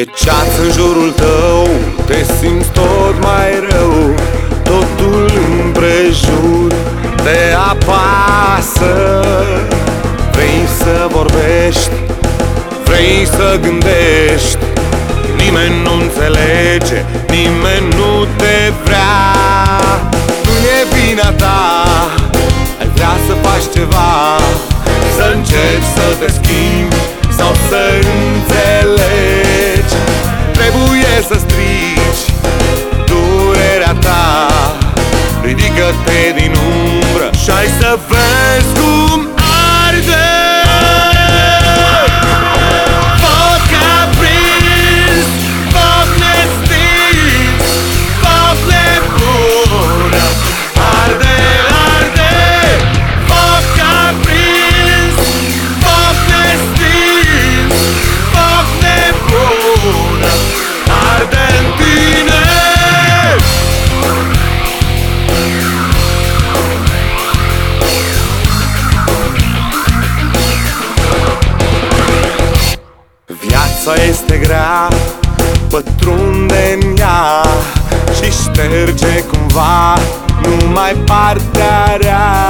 E ceață în jurul tău, te simți tot mai rău. Totul împrejur te apasă. Vrei să vorbești, vrei să gândești. Nimeni nu înțelege, nimeni nu te vrea. Nu e vina ta, ai vrea să faci ceva. Să încerci să te schimbi sau să înțelegi grea, pătrunde în ea Și șterge cumva numai partea rea.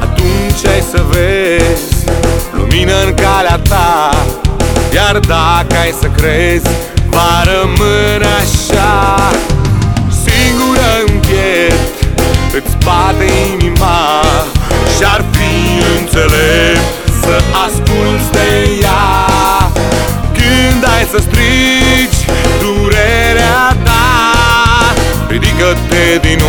Atunci ai să vezi lumină în calea ta Iar dacă ai să crezi, va rămâne așa. Singură în piept îți bate Agapedin